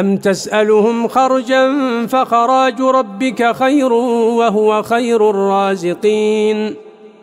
أم تسألهم خرجا فخراج ربك خير وهو خير الرازقين